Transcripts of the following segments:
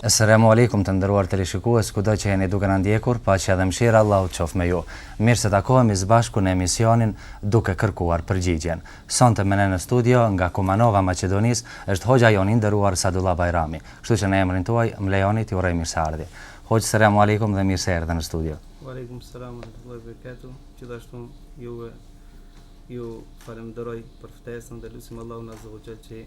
Esselamu Alejkum të nderuar teleshikues kudo që jeni duke na ndjekur paqja dhe mëshira e Allahut qoftë me ju mirë se takohemi së bashku në emisionin duke kërkuar përgjigjen sonte me ne në studio nga Kumanova e Maqedonisë është hoxha jonë i nderuar Sadullah Bajrami kështu që në emrin tuaj më lejoni t'i uroj mirëseardhje hoxhë Selamu Alejkum dhe mirë se erdhe në studio Alejkum Selam ue rahmetullahi ue berekatuhu gjithashtu juve ju falemderoj për ftesën dhe lusim Allahun Azza wa Jall që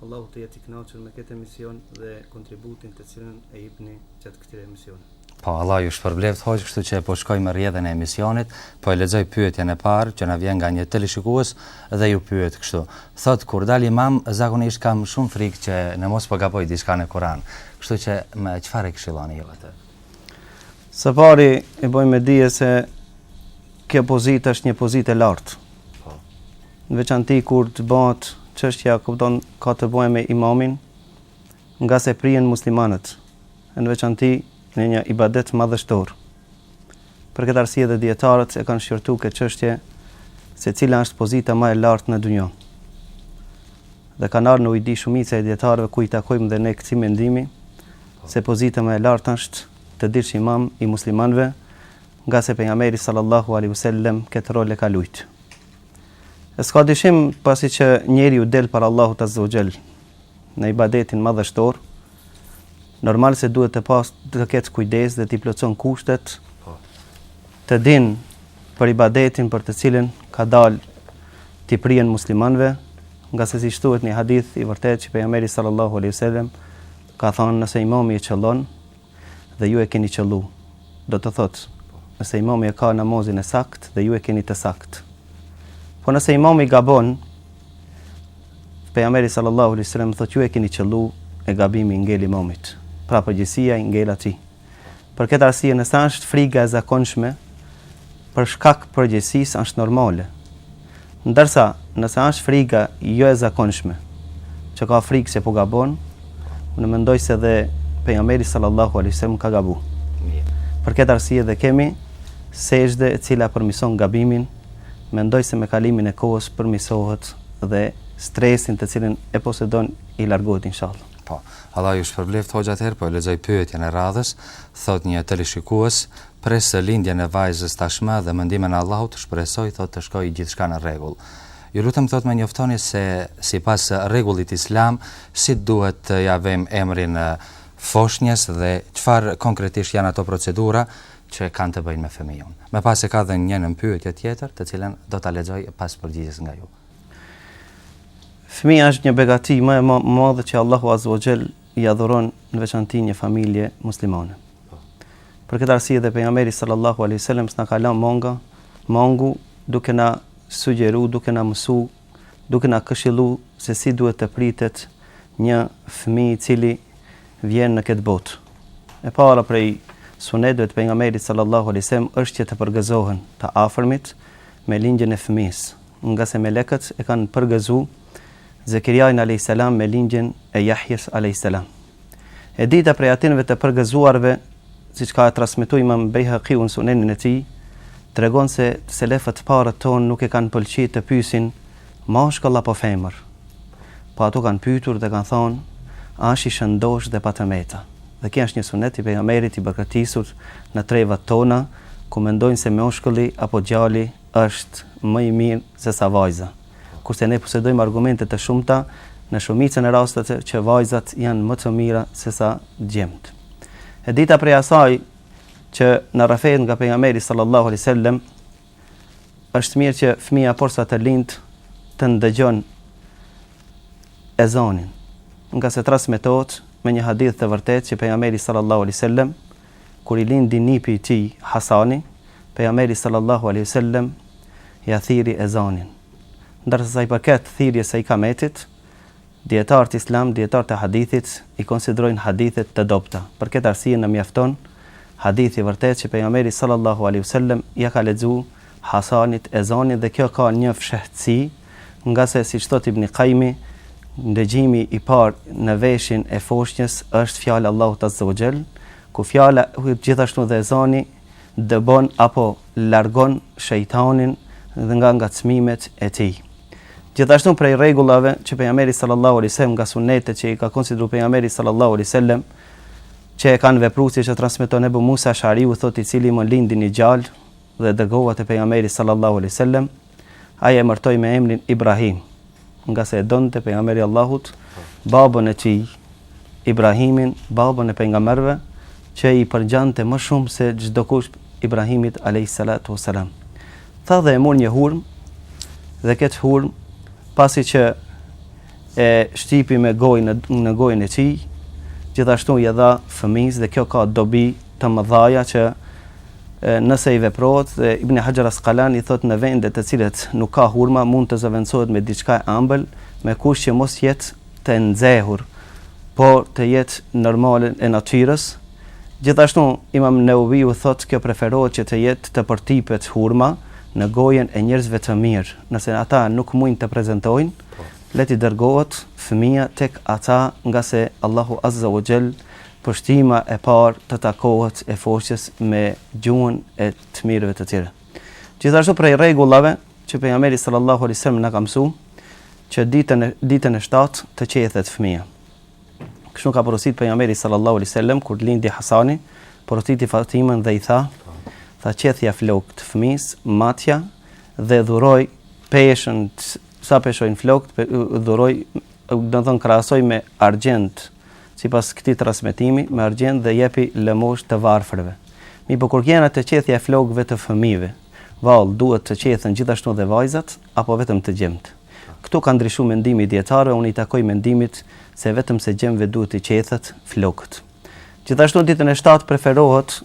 Allahu të jetë i kënaqur me këtë emision dhe kontributin të cilin e jepni gjatë këtyre emisioneve. Po, Allah ju shpërbleftë hoxhë, kështu që po shkoj me rrjedhën e emisionit, po e lexoj pyetjen e parë që na vjen nga një teleshikues dhe ju pyet kështu. Thotë kur dal imam, zakonisht kam shumë frikë që në mos po gaboj diçka në Kur'an. Kështu që me çfarë e këshilloni ju atë? Së pari e bëjmë me dije se kjo pozitë është një pozitë e lartë. Po. në veçanti kur të bëhet çështja kupton ka të bëjë me imamin, ngase prihen muslimanët, në veçanti në një ibadet madhështor. Për këtë arsye dhe dietarët e kanë shqyrtuar këtë çështje se cila është pozita më e lartë në dynja. Dhe kanë ardhur në ujdi shumica e dietarëve ku i takojmë dhe ne këtij mendimi se pozita më e lartë është të jesh imam i muslimanëve, ngase pejgamberi sallallahu alaihi wasallam këtë rol e ka luajtur. E s'ka dyshim pasi që njeri i del para Allahut Azza wa Jall në ibadetin madhështor, normal se duhet të pas të ketë kujdes dhe t'i plotëson kushtet po. të din për ibadetin për të cilin ka dal t'i prijen muslimanëve, ngase siç thuhet në hadith të vërtetë që pejgamberi sallallahu aleyhi sallam ka thonë nëse imami e qëllon, dhe ju e keni qëllu, do të thotë, nëse imami e ka namazin e saktë dhe ju e keni të saktë. Po nëse imami gabon, pejgamberi sallallahu alaihi wasallam thotë ju e keni qëllu e gabimi ngel imamit. Pra përgjegjësia i ngel atij. Për këtë arsye nëse është friga e zakonshme, për shkak përgjegjësisë është normale. Ndërsa, nëse është friga jo e zakonshme, që ka frikë se po gabon, unë mendoj se dhe pejgamberi sallallahu alaihi wasallam ka gabu. Për këtë arsye dhe kemi sexhde e cila përmirëson gabimin, mendoj se me kalimin e kohës përmirësohet dhe stresin të cilin e posedon i largohet inshallah. Po. Allah ju shpërbleftë hoxha atëherë, po e lexoj pyetjen e radhës, thotë një teleshikues, Pres lindjen e vajzës tashmë dhe me ndihmën e Allahut shpresoj thotë të shkojë gjithçka në rregull. Ju lutem thotë më njoftoni se sipas rregullit islam si duhet të ja vejmë emrin foshnjes dhe çfarë konkretisht janë ato procedura që kanë të bëjnë me fëmijën. Më pas e ka dhe një nënpyetje tjetër të cilën do ta lexoj pas përgjigjes nga ju. Fëmija është një begati më e madhe që Allahu Azza wa Jall ia dhuron në veçanti një familje muslimane. Për këtë arsye dhe pejgamberi sallallahu alaihi wasallam s'na ka lënë monga, mangu duke na sugjeruar, duke na mësuar, duke na këshilluar se si duhet të pritet një fëmijë i cili vjen në këtë botë. E para prej sunetëve të pejgamberit sallallahu alaihi wasallam është që të përgëzohen të afërmit me lindjen e fëmijës, ngase melekët e kanë përgëzuar Zekeriain alayhis salam me lindjen e Jahjes alayhis salam. E dyta prej atyre të përgëzuarve, siç ka transmetuar Imam Bejhakiu në Sunenin e tij, tregon se selefët të parët tonë nuk e kanë pëlqyer të pyesin mashkull apo femër. Po ata kanë pyetur dhe kanë thënë, a është i shëndoshë dhe pa të meta. Dhe kjo është një sunet i pejgamberit i braktisur në trevat tona, ku mendojnë se mashkulli apo djali është më i mirë sesa vajza. kurse ne posedojmë argumente të shumta në shumicën e rasteve që vajzat janë më të mira se sa djemtë. E dyta prej asaj që na rrëfehet nga pejgamberi sallallahu alaihi wasallam është mirë që fëmija porsa të lind të ndëgjon ezanin ngase transmetohet me një hadith të vërtetë që pejgamberi sallallahu alaihi wasallam Kur i lindi nipi i tij, Hasani, Pejgamberi sallallahu alejhi ve sellem ia thirri ezanin. Ndërsa sa i përket thirrjes së ikametit, dijetarët islam, dijetarët e hadithit, i konsiderojnë hadithet të dobëta. Për këtë arsye na mjafton hadithi i vërtetë që Pejgamberi sallallahu alejhi ve sellem ia ka lexu Hasanit ezanin dhe kjo ka një fshehtësi, ngase siç thotë Ibni Kajimi, ndëgjimi i parë në veshin e foshnjes është fjala e Allahut Azze ue Xhel, ku fjala gjithashtu dhe ezani dëbon apo largon shejtanin dhe nga ngacmimet e tij. Gjithashtu prej rregullave që pejgamberi sallallahu alaihi wasallam nga sunetet që i ka konsideruar pejgamberi sallallahu alaihi wasallam që e kanë vepruar siç e transmeton Ebu Musa Eshariu thotë i cili më lindi një djalë dhe e dërgova te pejgamberi sallallahu alaihi wasallam Ai e emërtoi me emrin Ibrahim, ngase e donte pejgamberi i Allahut babën e tij, Ibrahimin, babën e pejgamberëve, që i përngjante më shumë se çdokush Ibrahimit alayhis salatu was salam. Tha dhe e mori një hurmë dhe këtë hurmë pasi që e shtypi me gojë në gojën e tij, gjithashtu ia dha fëmijës dhe kjo ka dobi të mëdhaja që nëse i veprohet dhe Ibn Hajar Asqalani thotë në vende të cilët nuk ka hurma mund të zëvendësohet me diçka e ëmbël me kusht që mos jetë të nxehur por të jetë normale e natyrës gjithashtu Imam Neveviu thotë kjo preferohet që të jetë të përtipet hurma në gojën e njerëzve të mirë nëse ata nuk mujnë të prezantojnë le t'i dërgohet fëmija tek ata ngase Allahu Azza wa Jall pështyma e parë të takohet e foshnjës me gjuhën e të mirëve të tyre. Gjithashtu prej rregullave që Pejgamberi Sallallahu Alaihi Wasallam na ka mësu që ditën e ditën e shtatë të qethet fëmija. Kështu ka porosit Pejgamberi Sallallahu Alaihi Wasallam kur lindi Hasani, porositi Fatimën dhe i tha, tha qethja flokët fëmis, matja dhe dhuroj peshën Sa peshojnë flokët, pe, ë, dhuroj, ë, do të thotë krahasoje me argjend, sipas këtij transmetimi, me argjend dhe jepi lëmoshë të varfërve. Mirëpo kur vjen te qethja e flokëve të fëmijëve, vallë duhet të qethen gjithashtu dhe vajzat, apo vetëm djemtë? Këtu ka ndryshu mendimi i dijetarëve, unë i takoj mendimit se vetëm se djemve duhet t'i qethet flokët. Gjithashtu ditën e shtatë preferohet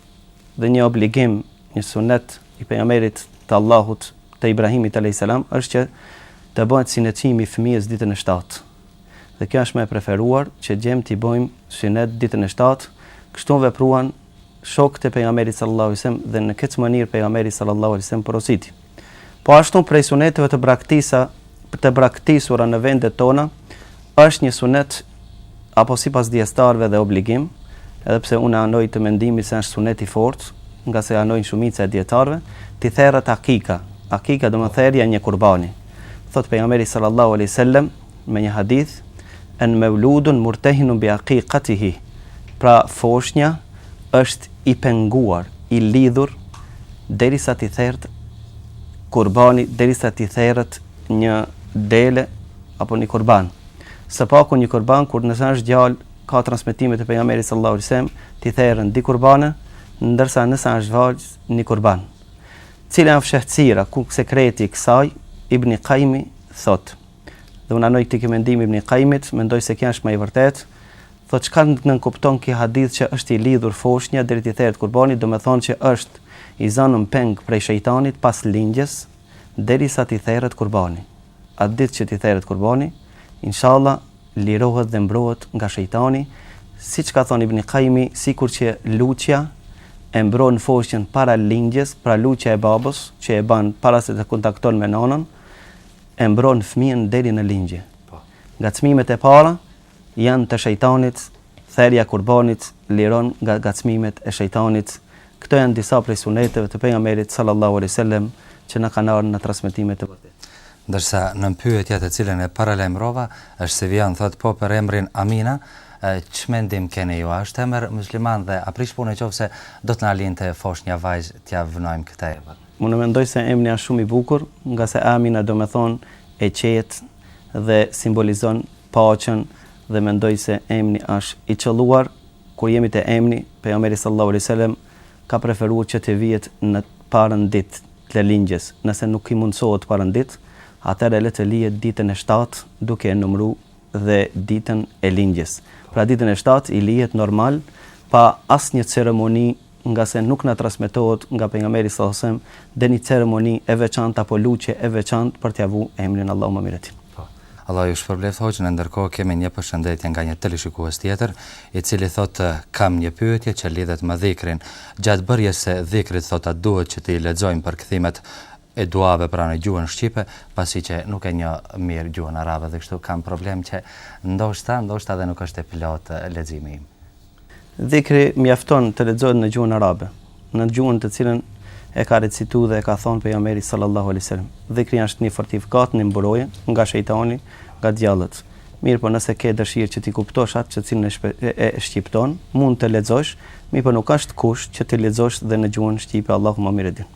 dhe një obligim, një sunet i Pejgamberit të Allahut, të Ibrahimit alejhi selam është që të bëhet synetimi i fëmijës ditën e shtatë. Dhe kjo është më e preferuar që djemt t'i bëjmë synet ditën e shtatë, kështu vepruan shokët e pejgamberit sallallahu alejhi wasallam dhe në këtë mënyrë pejgamberi sallallahu alejhi wasallam porositi. Po ashtu prej suneteve të braktisa të braktisura në vendet tona është një sunet apo sipas dijetarëve dhe obligim, edhe pse unë anoj te mendimi se është sunet i fortë, nga se anojnë shumica e dijetarëve, t'i therret akika, akika domethënë therja e një kurbani. Thotë pejgamberi sallallahu alaihi wasallam në një hadith, el mevludu murtehinun bi akikatihi, pra foshnja është i penguar, i lidhur deri sa t'i theret kurbani, deri sa t'i theret një dele apo një kurban. Së paku një kurban kur nëse është djalë ka transmetime të pejgamberit sallallahu alajhi wasallam t'i theren dy kurbane, ndërsa nëse është vajzë një kurban. Cila është fshehtësia ku sekreti i kësaj Ibn Qayyimi thot. Dhe unë anoj këtë mendim Ibn Qayyimit, mendoj se kjo është më e vërtetë. Thot çka nënkupton ky hadith që është i lidhur foshnja deri t'i theret kurbani, do të thonë që është i zanun peng prej shejtanit pas lindjes derisa t'i theret kurbani. Atë ditë që t'i therret kurbani, inshalla lirohet dhe mbrohet nga shejtani, siç ka thënë Ibn Kajimi, sikur që lutja e mbron foshnjën para lindjes, pra lutja e babës që e bën para se të kontakton me nënën, e mbron fëmijën deri në lindje. Ngacmimet e para Janë të shejtanit, therja e kurbanit liron nga ngacmimet e shejtanit, këto janë disa prej suneteve të Pejgamberit sallallahu alejhi ve sellem që na kanë ardhur në transmetime të vërteta. Ndërsa nënpyetja të cilën e paralajmërova, është si vijon thotë po për emrin Amina, ç'mendim keni ju, a është emër mysliman dhe a prish punë nëqoftëse do të na lindte foshnja vajzë t'ia vnojmë këtë emër? Unë mendoj se emni asht shumë i bukur, ngase Amina domethonë e qetë dhe simbolizon paqen dhe mendoj se emni asht i qëlluar, kur jemi te emni, Pejgamberi sallallahu alejhi ve selem ka preferu që të vihet në parën ditë të lindjes, nëse nuk i mundësohet parën ditë, atëherë le të lihet ditën e shtatë duke e numru, dhe ditën e lindjes. Pra ditën e shtatë i lihet normal pa asnjë ceremoni ngase nuk na transmetohet nga pejgamberi sallallahu alejhi ve sellem ndonjë ceremoni e veçantë apo lutje e veçantë për t'ia vu emrin Allahu më mirë e di. Po. Allahu ju shpërbleftë hoxhë, në ndërkohë kemi një përshëndetje nga një teleshikues tjetër, i cili thotë kam një pyetje që lidhet me dhikrin. Gjatë bërjes së dhikrit thotë a duhet që t'i lexojmë përkthimet e duave pra në gjuhën shqipe pasi që nuk e njoh mirë gjuhën arabe dhe kështu kam problem që ndoshta ndoshta dhe nuk është e plotë leximi im. Dhikri mjafton të lexohet në gjuhën arabe, në gjuhën të cilën e ka recitu dhe e ka thonë Pejgamberi sallallahu alejhi selam. Dhikri asht ni fortifikatë, ni mburojë nga shejtani, nga djallët. Mirëpo nëse ke dëshirë që ti kuptosh atë që cilën e shqipton, mund të lexosh, mirëpo nuk asht kusht që t'i lexosh dhe në gjuhën shqipe Allahu ma mirë e din.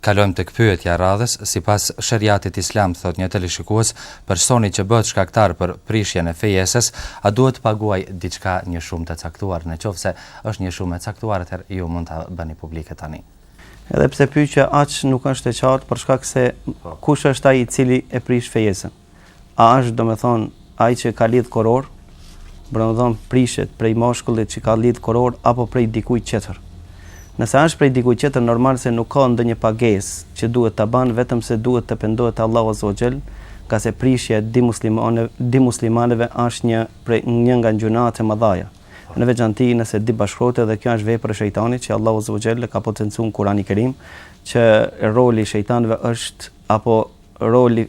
Kalojmë tek pyetja e radhës, sipas sheriatit islam, thotë një teleshikues, personi që bëhet shkaktar për prishjen e fejesës, a duhet të paguaj diçka, një shumë të caktuar? Në qoftë se është një shumë e caktuar, atëherë ju mund ta bëni publike tani. Edhe pse pyetja aq nuk është e qartë për shkak se kush është ai i cili e prish fejesën. A është domethënë ai që ka lidh kuror, domethënë prishet prej mashkullit që ka lidh kuror apo prej dikujt tjetër. Nëse është prej dikujt tjetër normal se nuk ka ndonjë pagesë që duhet ta bën vetëm se duhet të pendohet te Allahu Azza wa Jall, ngase prishja e dy muslimane dy muslimaneve është një prej një nga gjynahet e mëdhaja, në veçanti nëse dy bashkëshortë dhe kjo është vepër e shejtanit që Allahu Azza wa Jall e ka potencu në Kur'anin Kerim që roli i shejtanëve është apo roli,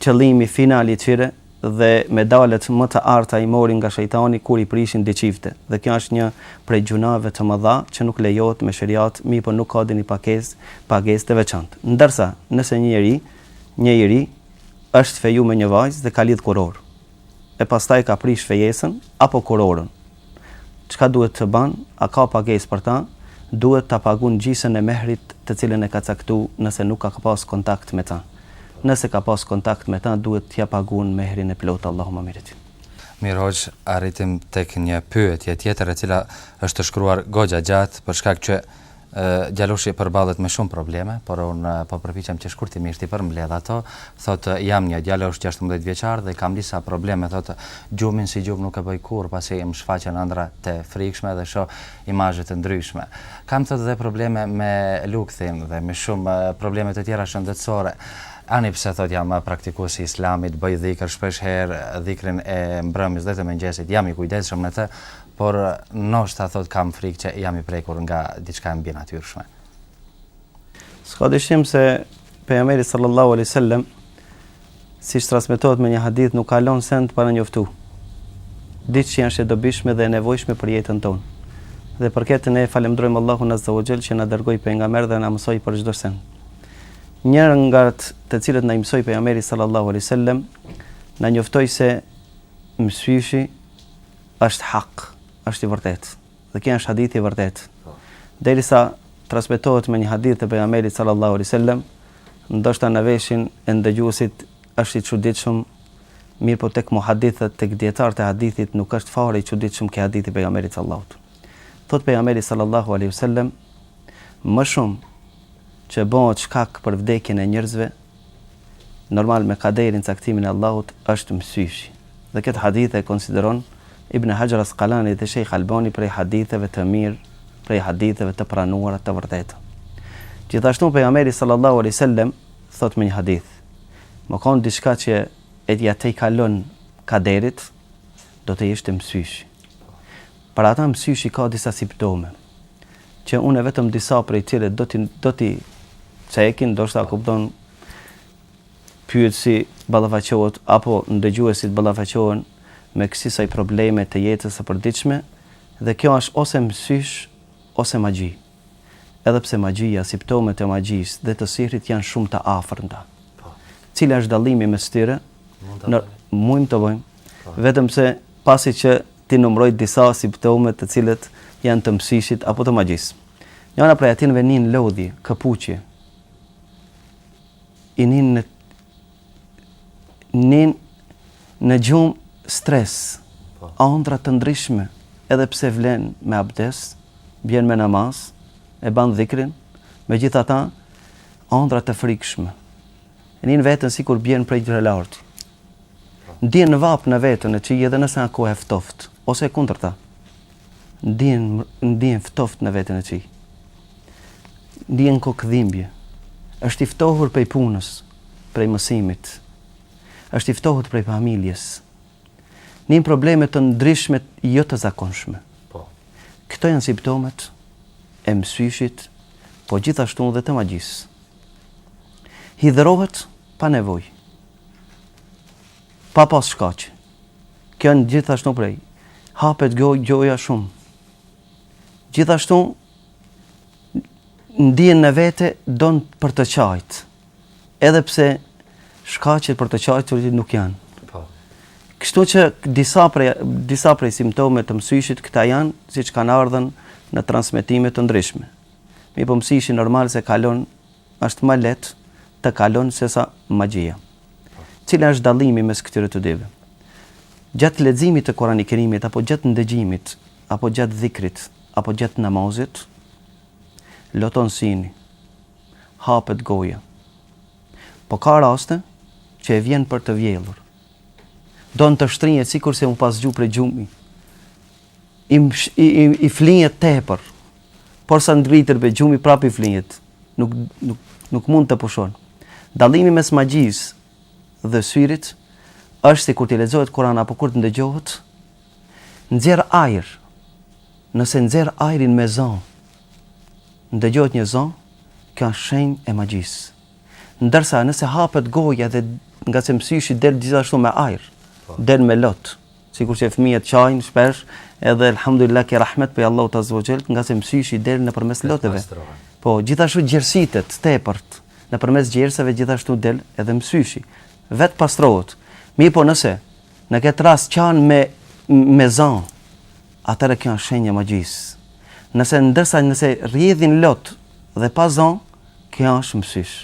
qëllimi final i tyre dhe medalet më të arta i morin nga shejtani kur i prishin dy çifte dhe kjo është një prej gjunaheve të mëdha që nuk lejohet me sheriat mirëpo nuk ka ndonjë pagesë, pagesë të veçantë ndërsa nëse një njeri një i ri është feju me një vajzë dhe ka lidh kurorë e pastaj ka prish fejesën apo kurorën Çka duhet të bënë? A ka pagesë për ta? Duhet ta pagunë gjysën e mehrit të cilën e ka caktu nëse nuk ka pas kontakt me ta. Nëse ka pas kontakt me ta duhet tja pagunë mehrin e plotë Allahu ma mirë e di. Mirë hoxhë, arritim tek një pyetje tjetër e cila është shkruar goxha gjatë për shkak që Djaloshi përballet me shumë probleme, por unë po përpiqem që shkurtimisht t'i përmbledh ato, thotë Jam një djalosh gjashtëmbëdhjetë vjeçar dhe kam disa probleme, thotë Gjumin si gjumë nuk e bëj kurrë pasi më shfaqen ëndrra të frikshme dhe shoh imazhe të ndryshme. Kam thotë dhe probleme me lukthin dhe me shumë probleme të tjera shëndetësore. Ani pse thotë jam praktikues i Islamit, bëj dhikr shpesh herë, dhikrin e mbrëmjes dhe të mëngjesit, jam i kujdesshëm në të, Por ndoshta thotë kam frikë që jam i prekur nga diçka e mbinatyrshme. S'ka dyshim se pejgamberi sallallahu alaihi wasallam siç transmetohet me një hadith nuk ka lënë send pa na njoftu. Diç që është e dobishme dhe e nevojshme për jetën tonë. Dhe për këtë ne falemdrojmë Allahun Azza wa Jall që na dërgoi pejgamber dhe na mësoi për çdo send. Njëra nga të cilat na mësoi pejgamberi sallallahu alaihi wasallam na njoftoi se mësyshi Është hak, është i vërtetë. Dhe ky është hadith i vërtetë. Derisa transmetohet me një hadith të pejgamberit sallallahu alaihi wasallam, ndoshta në veshin e ndëgjuesit është i çuditshëm, mirëpo tek muhadithët, tek dijetarët e hadithit nuk është fare i çuditshëm ky hadith i pejgamberit sallallahu Thot pejgamberi sallallahu alaihi wasallam, më shumë që bëhet shkak për vdekjen e njerëzve, Normal me kaderin caktimin e Allahut është mësyshi. Dhe këtë hadith e konsideron Ibn Hajar Asqalani dhe Sheikh Albani prej haditheve të mirë, prej haditheve të pranuara të vërteta. Gjithashtu pejgamberi sallallahu alaihi wasallam thot me një hadith: "Me kanë diçka që ia tejkalon kaderit, do të ishte mësyshi." Për ata mësyshi ka disa siptome, që unë vetëm disa prej tyre do t'i do t'i ceki, ndoshta kupton pyetësi ballafaqohet apo ndëgjuesit ballafaqohen me kësisoj probleme të jetës së përditshme dhe kjo është ose mësysh ose magji. Edhe pse magjia, siptomet e magjisë dhe të sihrit janë shumë të afërmta. Cili është dallimi mes tyre? Mund ta bëjmë. Mujmë të bëjmë. Vetëm se pasi që T'i numëroj disa simptome të cilat janë të msishit apo të magjisë. Njëra prej atineve nin lodhje, këputje. I nin, nin në gjumë stres, po. andra të ndryshme, edhe pse flen me abdes, bjen me namaz, e ban dhikrin, megjithata, andra të frikshme. E nin veten sikur bjen prej lart. Ndjen vapë në veten e tij edhe nëse a kohë e ftoftë, ose e kundërta. Ndjen, ndjen ftoftë në veten e tij. Ndjen kokëdhimbje. është i ftohur prej punës, prej mësimit. është i ftohur prej familjes. Nin probleme të ndryshme jo të zakonshme. Po. Këto janë simptomet e mësyshit, po gjithashtu dhe të magjisë. Hidhërohet pa nevojë. Pa pas shkaqe. Këto janë gjithashtu prej. Hapet gojë, goja shumë. Gjithashtu, ndien në vete, don për të qajtë. Edhe pse shkaqe për të qajtë, nuk janë. Po. Kështu që disa prej, disa prej simptome të mësyshit, këta janë, siç kanë ardhun në transmetime të ndryshme. Mirëpo mësishi normal se kalon është ma lehtë të kalon sesa magjia. Cila është dallimi mes këtyre të dyve? Gjatë leximit të Kurani Kerimit apo gjatë ndëgjimit apo gjatë dhikrit apo gjatë namazit loton sini, hapet goja. Po ka raste që i vjen për të vjellur. Don të shtrihet sikurse u pas çu prej gjumi. I, i, i, i flihet tepër, porsa ngritet prej gjumi prap i flihet nuk nuk nuk mund të pushon dallimi mes magjisë dhe syrit është se kur t'i lexohet Kur'an apo kur të ndëgjohet nxjerr ajër nëse nxjerr ajrin me zon ndëgjohet një zon kjo është shenjë e magjisë ndërsa nëse hapet goja dhe ngase mësyshi del gjithashtu me ajër po. del me lot Sikur që fëmijët qajnë shpesh, edhe Elhamdulilah ke rahmet prej Allahut Azze ve Xhel, ngase msyshi del nëpërmes lotëve. Po, gjithashtu djersitet tepër, nëpërmes djersëve gjithashtu del edhe msyshi. Vet pastrohet. Mirëpo nëse në këtë rast qan me me zë, atëherë kjo është shenjë e magjisë. Nëse ndërsa nëse rrjedhin lot dhe pa zë, kjo është msysh.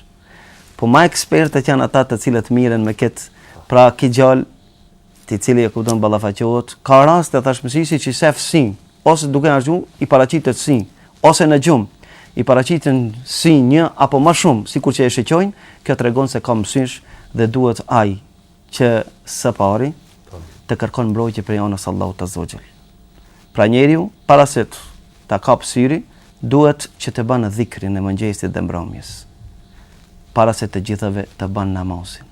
Po më ekspertët janë ata të cilët mirren me këtë, pra ki djalë Ti cili e kupton ballafaqohet, ka raste thash mësysh që shef sy, ose duke n'gjumë i paraqitet sy, ose në gjumë, i paraqiten sy një apo më shumë, sikur që e shiqojnë, kjo tregon se ka mësysh dhe duhet ai që së pari të kërkon mbrojtje prej anës së Allahut azza wa xhel. Pra njeriu para se të Ta kap syri, duhet që të bën dhikrin e mëngjesit dhe mbrëmjes, para se të gjithave të bën namazin.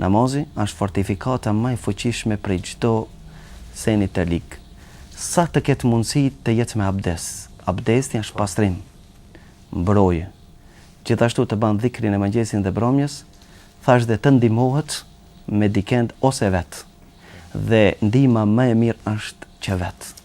Namazi është fortifikata më e fuqishme prej çdo seni të lig. Sa të ketë mundësi të jetë me abdes. Abdesti është pastrim, mbrojë. Gjithashtu të bën dhikrin e mëngjesit dhe mbrëmjes, thashë dhe të ndihmohet me dikend ose vetë. Dhe ndihma më e mirë është që vetë.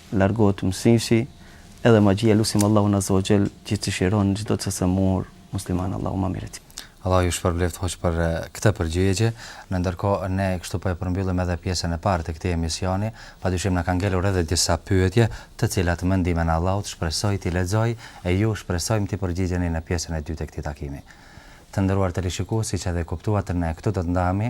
largohet mësyshi edhe magjia lusim Allahun azza wa xhel që të shiron çdo të sëmurë musliman Allahu ma mirë e di. Allahu ju shpërbleftë hoxhë për këtë përgjigje. Në ndërkohë ne kështu po e përmbyllim edhe pjesën e parë të këtij emisioni. Padyshim na kanë ngelur edhe disa pyetje, të cilat me ndihmën e Allahut shpresoj t'i lexoj e ju shpresojmë t'i përgjigjeni në pjesën e dytë të këtij takimi. Të nderuar teleshikues, siç edhe e kuptuat ne këtu do të ndahemi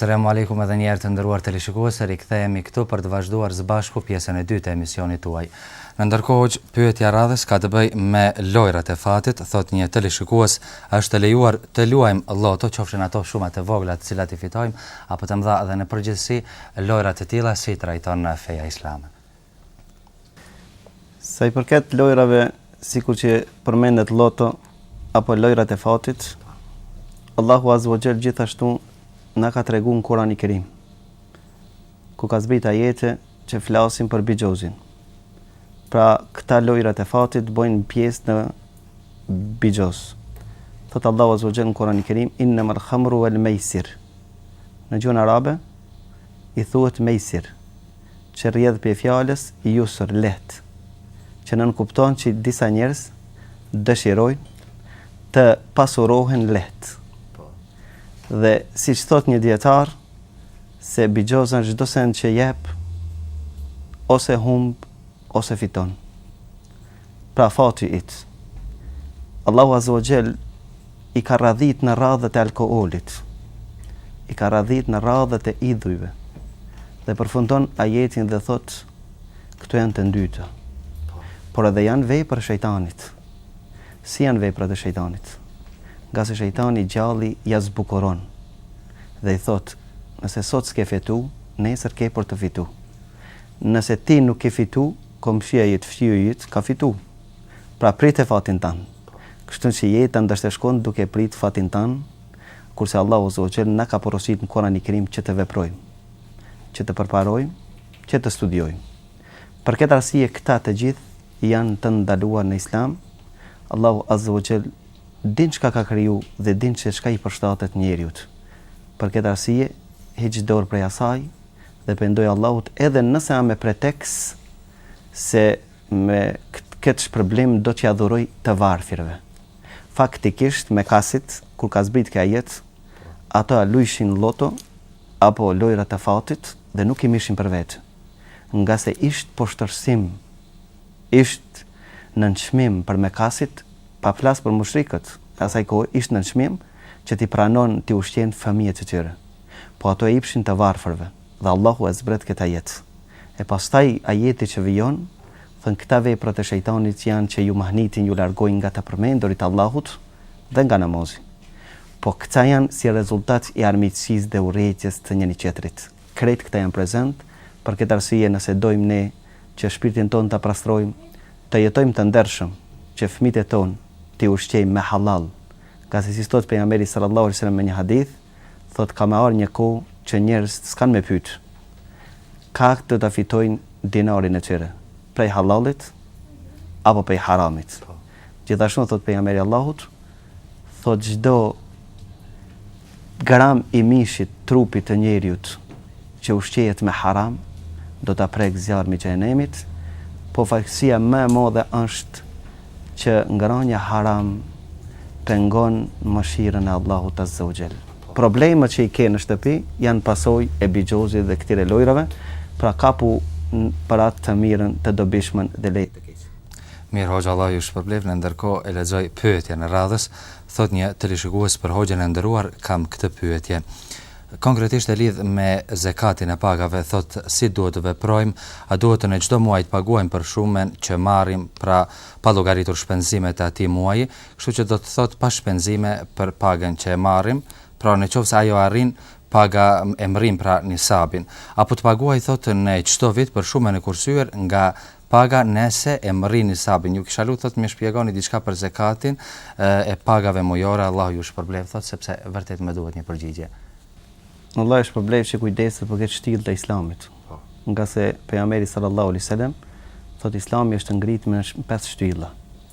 Selam Alejkum edhe një herë të nderuar teleshikues, rikthehemi këtu për të vazhduar së bashku pjesën e dytë të emisionit tuaj. Në ndërkohë, hoxh, pyetja e radhës ka të bëjë me lojrat e fatit, thot një teleshikues, a është e lejuar të luajmë loto, qofshin ato shuma të vogla të cilat i fitojmë apo të mëdha dhe në përgjithësi, Lojra të tilla si i trajton feja islame? Sa i përket lojrave sikur që përmendet loto apo lojrat e fatit, Allahu Azza wa Jall gjithashtu na ka treguar në Kur'an i Kerim, ku ka zbrit ajete që flasin për bixhozin. Pra, këta lojrat e fatit bëjnë pjesë në bixhoz. Thot Allahu Azza wa Jall në Kur'an i Kerim, "Innamal khamru wal maisir" Në gjuhën arabe i thuhet meysir, që rrjedh prej fjalës yusr, lehtë, që nënkupton që disa njerëz dëshirojnë të pasurohen lehtë. Dhe siç thotë një dietar se bixhoz a çdo send që jep ose humb ose fiton. pra fati it Allahu Azza wa Jell i ka radhit në radhët e alkoolit i ka radhit në radhët e idhujve dhe përfundon ajetin dhe thot këto janë të ndyta por edhe janë vepër shejtanit si janë vepër e shejtanit ngase shejtani djalli ia zbukuron dhe i thot nëse sot s'ke fitu nesër ke për të fitu nëse ti nuk ke fitu Komshija jot fqinji yt ka fitu. Pra prite fatin tënë. Kështu që jeta ndoshta shkon duke prit fatin tënë, kurse Allahu Azze ue xhel na ka porosit në Kurani Kerim që të veprojmë, që të përparojmë, që të studiojmë. Për këtë arsye këta të gjithë janë të ndaluar në Islam. Allahu Azze ue xhel din çka ka kriju dhe din se çka i përshtatet njeriut. Për këtë arsye hiq dorë prej asaj. dhe pendoju Allahut edhe nëse a me pretekst se me këtë shpërblim do t'ja dhuroj të varfirve. Faktikisht mekasit, kur ka zbrit ky ajet, ata lujshin loto apo lojra të fatit dhe nuk i mirrshin për vete. Ngase ishte poshtërsim, ishte nënçmim për mekasit, po flas për mushrikët, asaj kohe ishte nënçmim që t'i pranon t'i ushqen fëmijet e tyre. po ato e ipshin të varfërve, dhe Allahu e zbret këtë ajet. E pastaj ajeti që vijon, thënë këta veprat e shejtanit janë që ju mahnitin ju largojnë nga të përmendurit të Allahut dhe nga namazi. Po këta janë si rezultat i armiqësisë dhe urrejtjes të njëri tjetrit. Krejt këta janë prezent, për këtë arsye nëse dojmë ne që shpirtin tonë ta pastrojmë, të jetojmë të ndershëm, që fëmijët tonë t'i ushqejmë me hallall, ngase si thotë pejgamberi sallallahu alejhi wasallam në një hadith, thotë ka me ardhë një kohë që njerëzit s'kanë me pyet kah do ta fitojnë dinarin e tyre, prej halallit apo prej haramit. Gjithashtu thotë pejgamberi i Allahut, thotë çdo gram i mishit trupit të njeriut që ushqehet me haram do ta prekë zjarmi i xhehenemit, po fatkeqësia më e madhe është që ngrënia haram pengon mëshirën e Allahut Azze ue xhel. Problemet që i ke në shtëpi janë pasojë e bixhozit dhe këtyre lojërave, pra kapu për atë të mirën, të dobishmen dhe lejë të keqen. Mirë hoxhë Allah ju shpërbleftë në ndërkohë e lexoj pyetjen e radhës thotë një teleshikues për hoxhën e nderuar kam këtë pyetje Konkretisht e lidh me zekatin e pagave thotë si duhet të veprojmë, a duhet në çdo muaj të paguajmë për shumën që marrim pra pa llogaritur shpenzimet e atij muaji, kështu që do të thotë pa shpenzime për pagën që e marrim, pra në qoftë se ajo arrin paga e mrrin pra nisabin, apo të paguajë thotë në çdo vit për shumën e kursyer nga Paga nëse e mrrin nisabin ju kisha lut thot më shpjegoni diçka për zekatin e pagave mujore Allahu ju shpërbleft thot sepse vërtet më duhet një përgjigje. Allahu e shpërbleft që kujdeset për këtë shtyllë të islamit po. ngase pejgamberi sallallahu alejhi ve selem thot islami është ngrit mbi pesë shtylla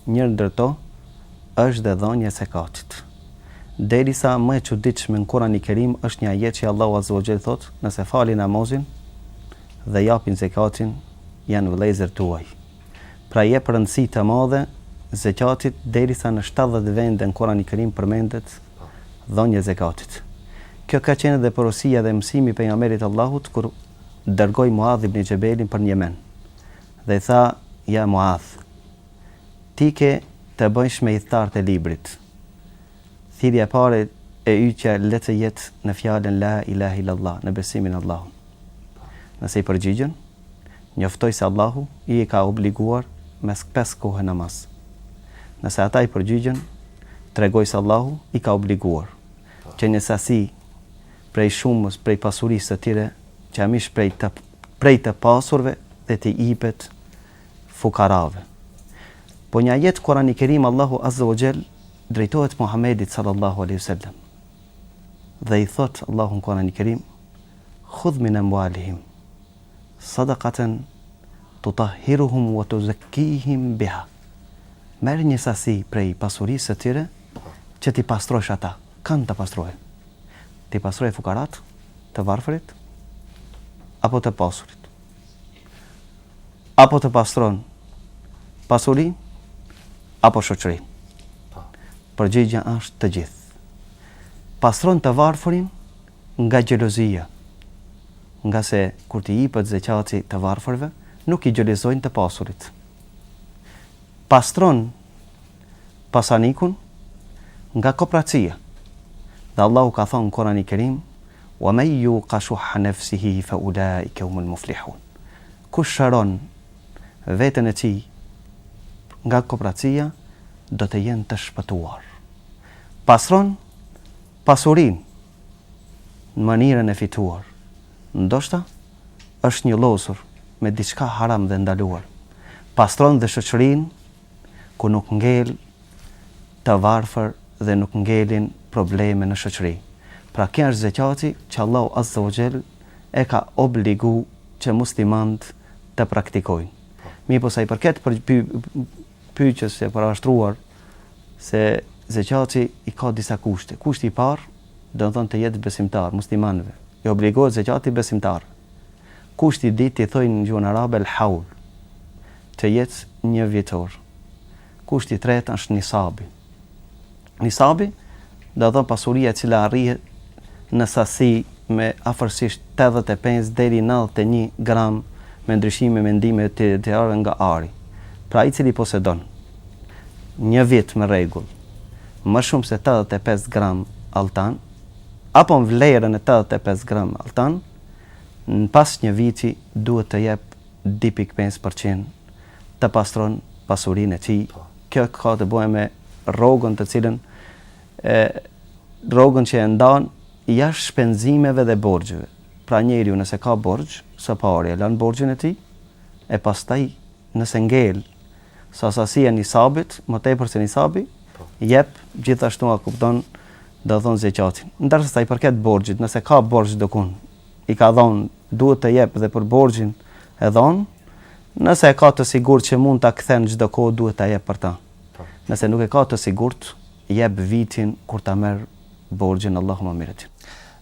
Njëra ndër to është dhe dhënia e zekatit. Derisa më e çuditshme në Kur'anin Kerim është një ajet që Allahu Azza wa Jell thotë, Nëse falin namazin dhe japin zekatin, janë vëllezër tuaj. Pra i jep rëndësi të madhe zekatit derisa në shtatëdhjetë vende në Kur'anin Kerim përmendet dhënia e zekatit. Kjo ka qenë edhe porosia dhe mësimi i Pejgamberit të Allahut kur dërgoi Muadh ibn Xhebelin për në Jemen dhe i tha, Ja Muadh, Ti ke të bëjsh me idhtarët e Librit. Thirrja e parë e ytja le të jetë në fjalën La ilahe illallah, në besimin në Allahun. Nëse i përgjigjen, njoftoj se Allahu i ka obliguar me pesë kohë namaz. Nëse ata i përgjigjen, tregoj se Allahu i ka obliguar që një sasi prej shumës, prej pasurisë së tyre, që amish prej të prej të pasurve dhe t'i ipet fukarave. Po në një ajet Kurani Kerim Allahu Azze wa Xhell drejtohet Muhammedit Sallallahu Alejhi wa Sellem dhe i thotë Allahu në Kurani Kerim Khudh min amwalihim sadaqatan tutahhiruhum wa tuzakkihim biha. Merr një sasi prej pasurisë së tyre që t'i pastrosh ata. Kan ta pastrojë? T'i pastrojë fukarat, të varfërit apo të pasurit? apo të pastron pasurinë apo shoqërinë. Po. Përgjigja është të gjithë. Pastron të varfërin nga xhelozia. Ngase kur t'i ipet zeqaci të varfërve, nuk i xhelozojnë të pasurit. Pastron pasanikun nga kopracia dhe Allahu ka thonë në Kurani Kerim wa men yuqa shuhha nefsihi fa ulaike humul muflihun kush shëron veten e tij nga kopracia do të jenë të shpëtuar pastron pasurinë në mënyrën e fituar ndoshta është njollosur me diçka haram dhe e ndaluar pastron dhe shoqërinë ku nuk ngel të varfër dhe nuk ngelin probleme në shoqëri. Pra ky është zekati që Allahu azza wa xhel e ka obligu që muslimant ta praktikojnë. Mirëpo sa i përket pyetjes së parashtruar se zekati i ka disa kushte. Kushti i parë domethonë të jetë besimtar, muslimanëve i obligohet zekati, besimtar. Kushti i dytë i thojnë në gjuhën arabe el hawl të jetë njëvjetor. Kushti i tretë është nisabi. Nisabi do të thonë pasuria e cila arrihet në sasi me afërsisht 85 deri 91 gram me ndryshime mendime të tjera nga ari. Pra i cili posedon një vit me rregull më shumë se 85 gram altan apo në vlerën e 85 gram altan në pas një viti duhet të jep dy pikë pesë për qind të pastron pasurinë e tij kjo ka të bëjë me rrogën të cilën e rrogën që e ndan jashtë shpenzimeve dhe borxheve pra njeriu nëse ka borxh së pari e lan borxhin e tij e pastaj nëse ngel sa sasia e nisabit, më tepër se nisabi, jep gjithashtu a kupton do të thonë zekatin. Ndërsa sa i përket borxhit, nëse ka borxh dikun, i ka dhon, duhet të jep dhe për borxhin e dhon, nëse e ka të sigurt që mund ta kthen çdo kohë duhet ta jep për ta. Po. Nëse nuk e ka të sigurt, jep vitin kur ta merr borxhin Allahu më mirë e di.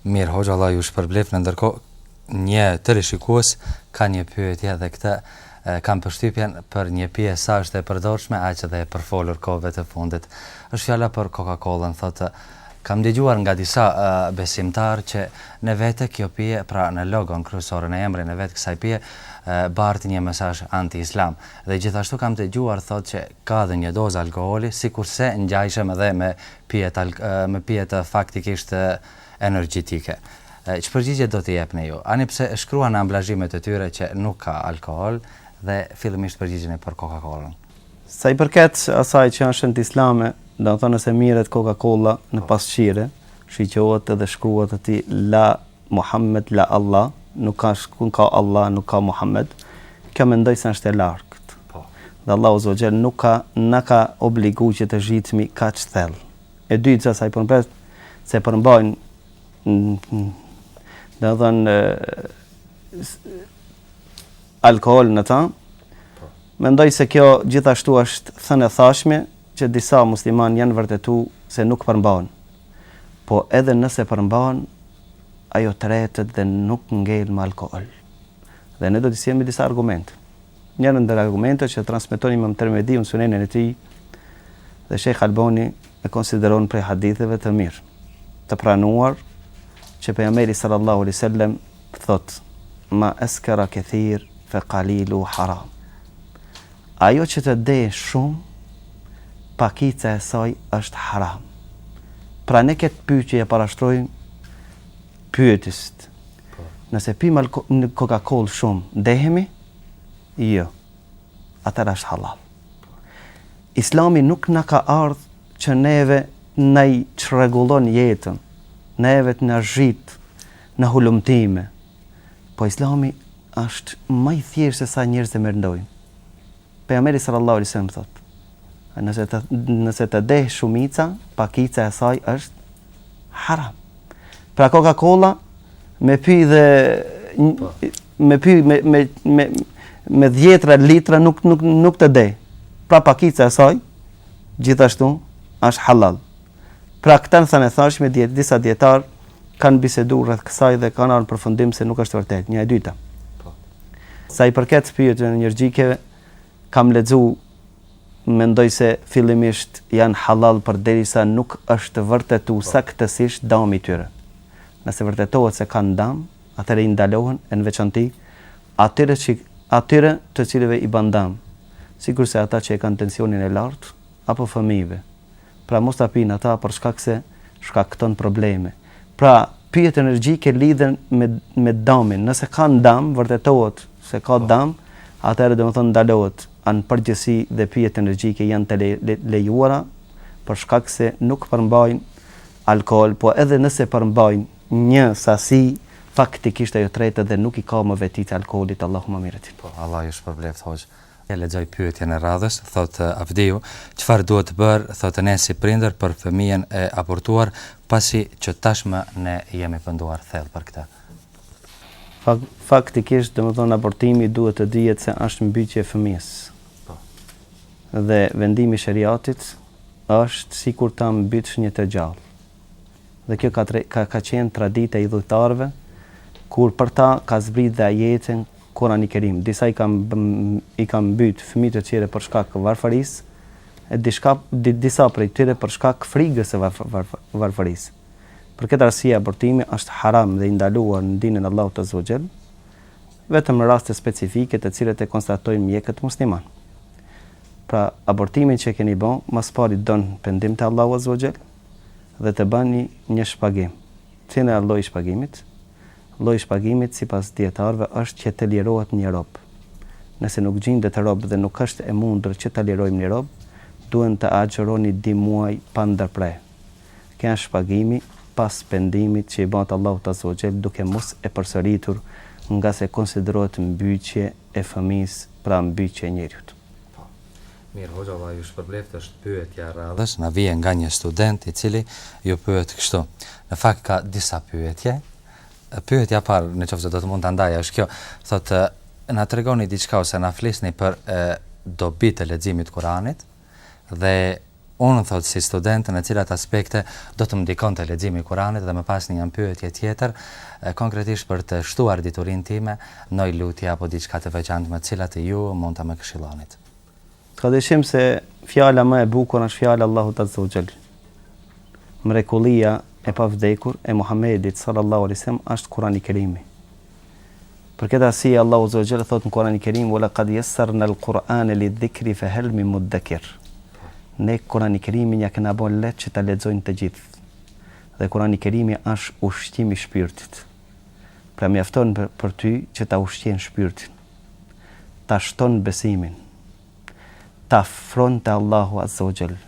Mirë, hoxha Allah ju shpërbleftë, në ndërkohë Një teleshikues ka një pyetje dhe këtë kam përshtypjen për një pije sa është e përdorshme aq dhe e përfolur kohëve të fundit. Është fjala për Coca-Colën, thotë Kam dëgjuar nga disa uh, besimtarë që në vete kjo pije, pra në logon kryesore në emrin e vet kësaj pije, uh, bart një mesazh anti-islam. Dhe gjithashtu kam dëgjuar thotë që ka dhe një dozë alkooli, sikurse ngjajshëm edhe me pijet uh, me pijet faktikisht uh, energjetike. Ç'përgjigje do të jepni ju? Ani pse e shkruan në ambalazhimet e tyre që nuk ka alkool dhe fillimisht përgjigjen për Coca-Colën. Sa i përket asaj që është antiislame, domethënë nëse mirret Coca-Cola në pasqyrë, shiqohet edhe shkruhet aty La Muhammed La Allah, nuk ka ku ka Allah nuk ka Muhammed, kjo mendoj se është e largët. Dhe Allahu Azza wa Jall nuk ka na ka obligu që të zhytemi kaq thellë. e dyta sa i përket se përmbajnë domethënë alkohol në ta po. mendoj se kjo gjithashtu është thënë e thashme që disa muslimanë e kanë vërtetu se nuk përmban po edhe nëse përmban ajo tretet dhe nuk ngel më alkohol dhe ne do t'i sjellim disa argumente Njëri ndër argumentet që transmeton Imam Tirmidhiu në Sunenin e tij dhe Shejh Albani e konsideron prej haditheve të mirë, të pranuar që pejgamberi sallallahu alaihi wasallam thotë: "Ma askara kathir fa qalilu haram." Ajo që të deh shumë, pakica e saj është haram. Pra ne këtë pyetje ia parashtrojmë Pyetësit: Nëse pimë ne Coca-Cola shumë, dehemi? Jo. Atëherë është halal. Islami nuk na ka ardhur që neve të na i çrregullon jetën, neve të na zhyt në hulumtime. Po Islami është më i thjeshtë se sa njerëzit e mendojnë. Pejgamberi sallallahu alejhi ve sellem thotë, Nëse të, nëse të deh shumica, pakica e saj është haram. Pra Coca-Cola me pi dhe me pi me me me me dhjetra litra nuk nuk nuk të deh. Pra pakica e saj gjithashtu është halal. Pra këto janë thashetheme dhe disa dijetarë kanë bisedu rreth kësaj dhe kanë ardhur në përfundim se nuk është e vërtetë, një. E dyta. Po. Sa i përket pijeve energjike, kam lexu mendoj se fillimisht janë halal përderisa nuk është vërtetu saktësisht dami i tyre. Nëse vërtetohet se kanë dam, atëherë i ndalohen e në veçanti atyre, që, atyre të cilëve i ban dam, sikurse ata që e kanë tensionin e lartë, apo fëmijëve. Pra mos ta pinë ata për shkak se shkakton probleme. Pra, pijet energjike lidhen me me damin. Nëse kanë dam, vërtetohet se ka dam, atëherë domethënë ndalohet. Ama në përgjithësi dhe pijet energjike janë të lejuara për shkak se nuk përmbajnë alkool, po edhe nëse përmbajnë një sasi faktikisht ajo tretet dhe nuk i ka më vetitë e alkoolit Allahu më mirë e din. Po, Allahu ju shpërbleftë hoxhë. E lexoj pyetjen e radhës, thotë Avdiu, Çfarë duhet bërë, thotë ne si prindër për fëmijën e abortuar, pasi që tashmë ne jemi pënduar thellë për këtë? Faktikisht, domethënë abortimi duhet të dihet se është mbytje e fëmijës. Po. Dhe vendimi i Sheriatit është sikur ta mbytsh një të gjallë. Dhe kjo ka ka ka qenë traditë e idhujtarëve, kur për ta ka zbritë dhe ajeti në Kur'ani Kerim. Disa i kanë i kanë mbyt fëmijët e tyre për shkak të varfërisë, e dishka disa prej tyre për shkak të frigës së varfërisë. Për këtë arsye abortimi është haram dhe i ndaluar në dinin e Allahut Azza wa Jall, vetëm në raste specifike të cilat e konstatojnë mjekët musliman. Pra, abortimin që keni bën, më së pari don pendim te Allahu Azza wa Jall, dhe të bëni një shpagim. Cili është lloji i shpagimit? Lloji i shpagimit sipas dijetarëve është që të lirohet një rob. Nëse nuk gjindet rob dhe nuk është e mundur që ta lirojmë një rob, duhen të agjëroni dy muaj pa ndërprerë. Ky është shpagimi pas pendimit që i bëhet Allahut Azza wa Jell duke mos e përsëritur ngase konsiderohet mbytje e fëmisë pra mbytje e njeriut. Mirë hoxha Allah ju shpërbleftë është pyetja e radhës na vjen nga një student i cili ju pyet kështu në fakt ka disa pyetje pyetja parë në qoftë se do të mund t'i ndaja është kjo thotë na tregoni diçka ose na flisni për e, dobi të leximit të Kuranit dhe Unë, thotë, si student, në cilat aspekte do të më ndikonte leximi i Kuranit dhe më pas në një pyetje tjetër, konkretisht për të shtuar diturinë time, noj lutje apo diçka të veçantë me të cilat ju mund të më këshillonit? S'ka dyshim se fjala më e bukur është fjala e Allahut Azza wa Jall. Mrekullia e pavdekur e Muhamedit sallallahu alaihi wasallam është Kurani Kerimi. Për këtë arsye Allahu azza wa jalla thotë në Kur'ani Kerim wa laqad yassarna al-Qur'ana lidh-dhikri fa hal min mudakkir. Ne Kur'ani Kerimin ja kena bën lehtë që ta lexojnë të gjithë. Dhe Kur'ani Kerimi është ushqim i shpirtit. Pra mjafton për, për ty që ta ushqen shpirtin. Ta shton besimin. Të afron te Allahu azza wa jalla.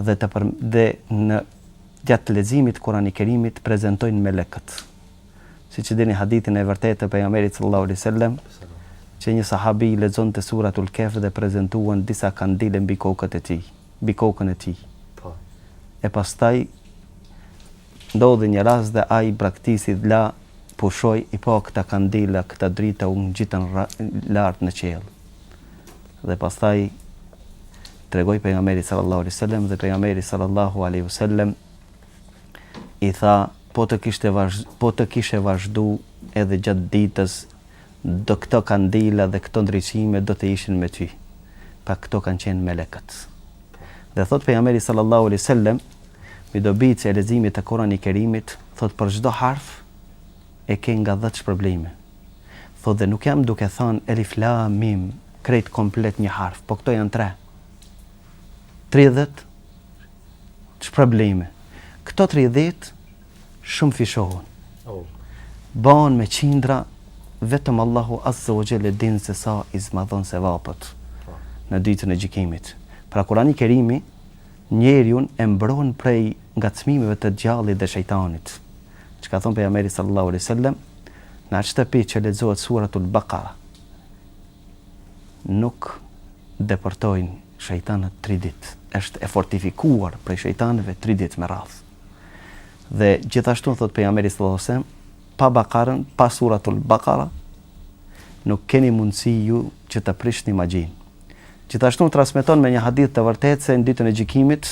Dhe të për, dhe në gjatë leximit të Kur'ani Kerimit prezentojnë melekët. Melekët siç e dini hadithin e vërtetë të Pejgamberit sallallahu alejhi wasallam, që një sahabi lexonte suratul Kehf dhe prezentuan disa kandile mbi kokët e tij, mbi kokën e tij. Po. E pastaj ndodhi një rast dhe ai braktisi dhe la pushoi i pa këta kandila, këta drita u ngjitën lart në qiell. Dhe pastaj tregoi pejgamberit sallallahu alaihi wasallam dhe pejgamberi sallallahu alaihi wasallam i tha po të kishte po të kishe vazhdu edhe gjatë ditës do këto kandila dhe këto ndriçime do të ishin me ty pa këto kanë qenë melekët dhe thot pejgamberi sallallahu alaihi wasallam me dobitë e leximit të Kur'ani Kerimit thot për çdo harf e ke nga 10 shpërblime thot dhe nuk jam duke thënë elif lam mim krejt komplet një harf po këto janë 3 30 Shpërblime. Këto tridhjetë shumëfishohen. Bahen me qindra, vetëm Allahu Azze wa Xhel e din se sa i zmadhon sevapët në ditën e gjykimit. Pra Kurani Kerimi njeriun e mbron prej ngacmimeve të djallit dhe shejtanit. Ç'ka thonë Pejgamberi Sallallahu Alejhi Wasallam, në atë shtëpi që lexohet Suratul Bakara, nuk depërtojnë shejtanët tri ditë, është e fortifikuar prej shejtanëve tri ditë me radhë. Dhe gjithashtu thot pejgamberi sallallahu alajhi wasallam, pa Bakarën, pa suratul Bakara, nuk keni mundësi ju që të prishni magjinë. Gjithashtu transmeton me një hadith të vërtetë se në ditën e gjykimit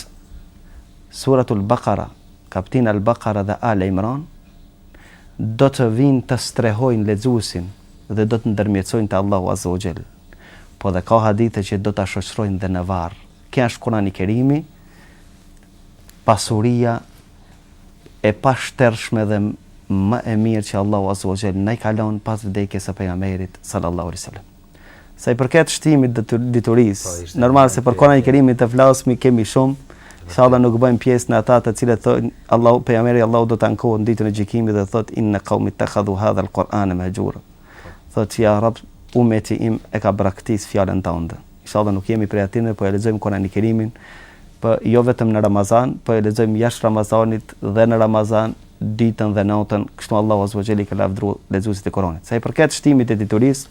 suratul Bakara, kaptina al-Bakara dhe Al Imran, do të vijnë të strehojnë lexuesin dhe do të ndërmjetësojnë te Allahu azza wa xhell. Po dhe ka hadithe që do ta shoqërojnë dhe në varr. Kjo është Kurani Kerimi, pasuria e pashtershme dhe më e mira që Allahu azza wa xhell na i ka lënë pas vdekjes së Pejgamberit sallallahu alejhi ve sellem. Sa i përket shtimit të diturisë, po, normal se për Kurani Kerimin të flasmi kemi shumë, inshallah nuk bëjmë pjesë në ata të cilët thënë, Allahu, pejgamberi i Allahut do të ankohë në ditën e gjykimit dhe thot, inne kaumit-tekhadhu hadhel Kurane mehxhura. Thot që ja Rab, umeti im e ka braktis fjalën tënde. Inshallah nuk jemi prej atyre, po e lexojmë Kurani Kerimin, po jo vetëm në Ramazan, po e lexojmë jashtë Ramazanit dhe në Ramazan, ditën dhe natën, kështu Allahu azza wa xhell i ka lavdru lexusit e Kuranit. Sa i përket shtimit të diturisë,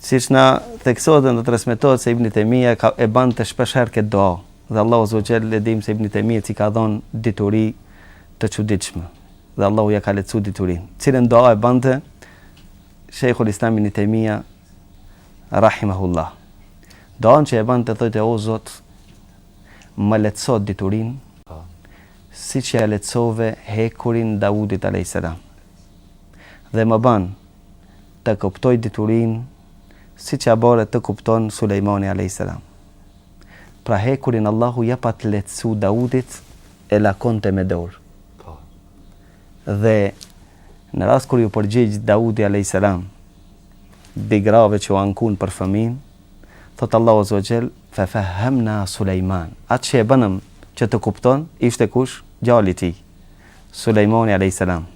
Siç na theksohet dhe na transmetohet se Ibn Taymija ka e bante shpesh herë këtë dua, dhe Allahu Azza wa Jall e dimë se Ibn Taymijës i ka dhënë dituri të çuditshme dhe Allahu ia ka lehtësuar diturinë. Cilën dua e bante Sheikhul Islam Ibn Taymija rahimahullah. Duan që e bante thotë o Zot, ma lehtëso diturinë siç ia lehtësove hekurin Davudit a.s. Dhe më ban ta kuptoj diturinë siç ja bëre të kupton Sulejmani alejhiselam. Pra hekurin Allahu ja pat lehtësu Daudit e lakonte me dorë. Po. Dhe në rastin kur ju përgjigj Daudi alejhiselam dy grave që u ankun për fëmin, thot Allahu azza wa jall fe fehemnaha Sulejman. Atë që e bënëm që të kupton ishte kush? Djali i tij. Sulejmani alejhiselam.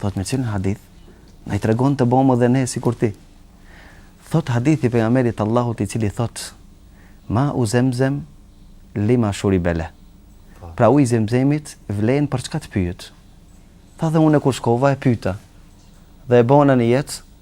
Thot me cilin hadith? Na e tregon të bëmë dhe ne sikur ti. Thot hadithi i pejgamberit të Allahut i cili thot Mau zemzem lima shuribe leh. Po. Pra uji i zemzemit vlen për çka të pihet. Tha dhe unë kur shkova e piva. Dhe e bona në jetë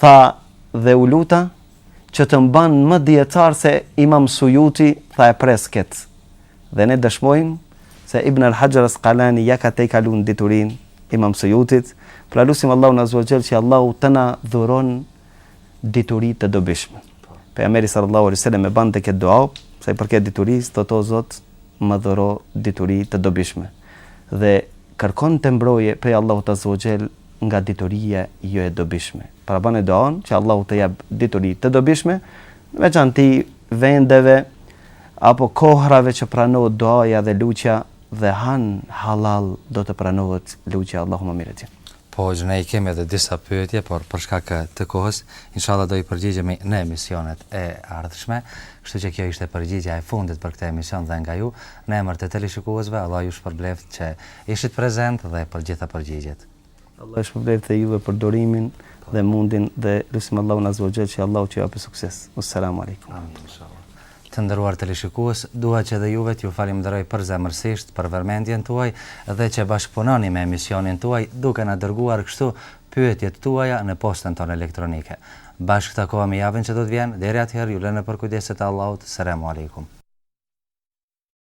Tha dhe u luta që të më ban më dijetar se Imam Sujuti tha e pres ket dhe ne dëshmojm se Ibn Al Hajar Al Asqalani ja ka tejkalun diturin Imam Sujutit pra lusim Allahun Azza wa Jall që Allahu të na dhuron dituri të dobishme Pejgamberi sallallahu alaihi wasallam e bante këtë dua sa i përket diturisë thoshte o Zot më dhuro dituri të dobishme dhe kërkonte mbrojtje prej Allahut Azza wa Jall nga dituria jo e dobishme. Pra bëni duanë që Allahu të jap dituri të dobishme, në veçanti vendeve apo kohrave që pranohet duaja dhe lutja dhe hani hallall do të pranohet lutja Allahu më së miri e din. Po hoxhë ne i kemi edhe disa pyetje por për shkak të kohës inshallah do i përgjigjemi në emisionet e ardhshme kështu që kjo ishte përgjigja e fundit për këtë emision dhe nga ju në emër të teleshikuesve Allah ju shpërbleftë që Ishit prezent dhe për të gjitha përgjigjet. Allah ju shpërbleftë dhe juve për durimin dhe mundin dhe lusim Allahun Azza wa Jall që Allahu t'ju japi sukses. Wassalamu alejkum wa rahmetullah. Amin inshallah. Të nderuar teleshikues, dua që dhe juve t'ju falemnderoj përzemërsisht për vëmendjen tuaj dhe që bashkëpunoni me emisionin tuaj duke na dërguar kështu pyetjet tuaja në postën tonë elektronike. Bashkë takohemi javën që do të vjen, deri atëherë ju lë nën përkujdesjen e Allahut. Selamu alejkum.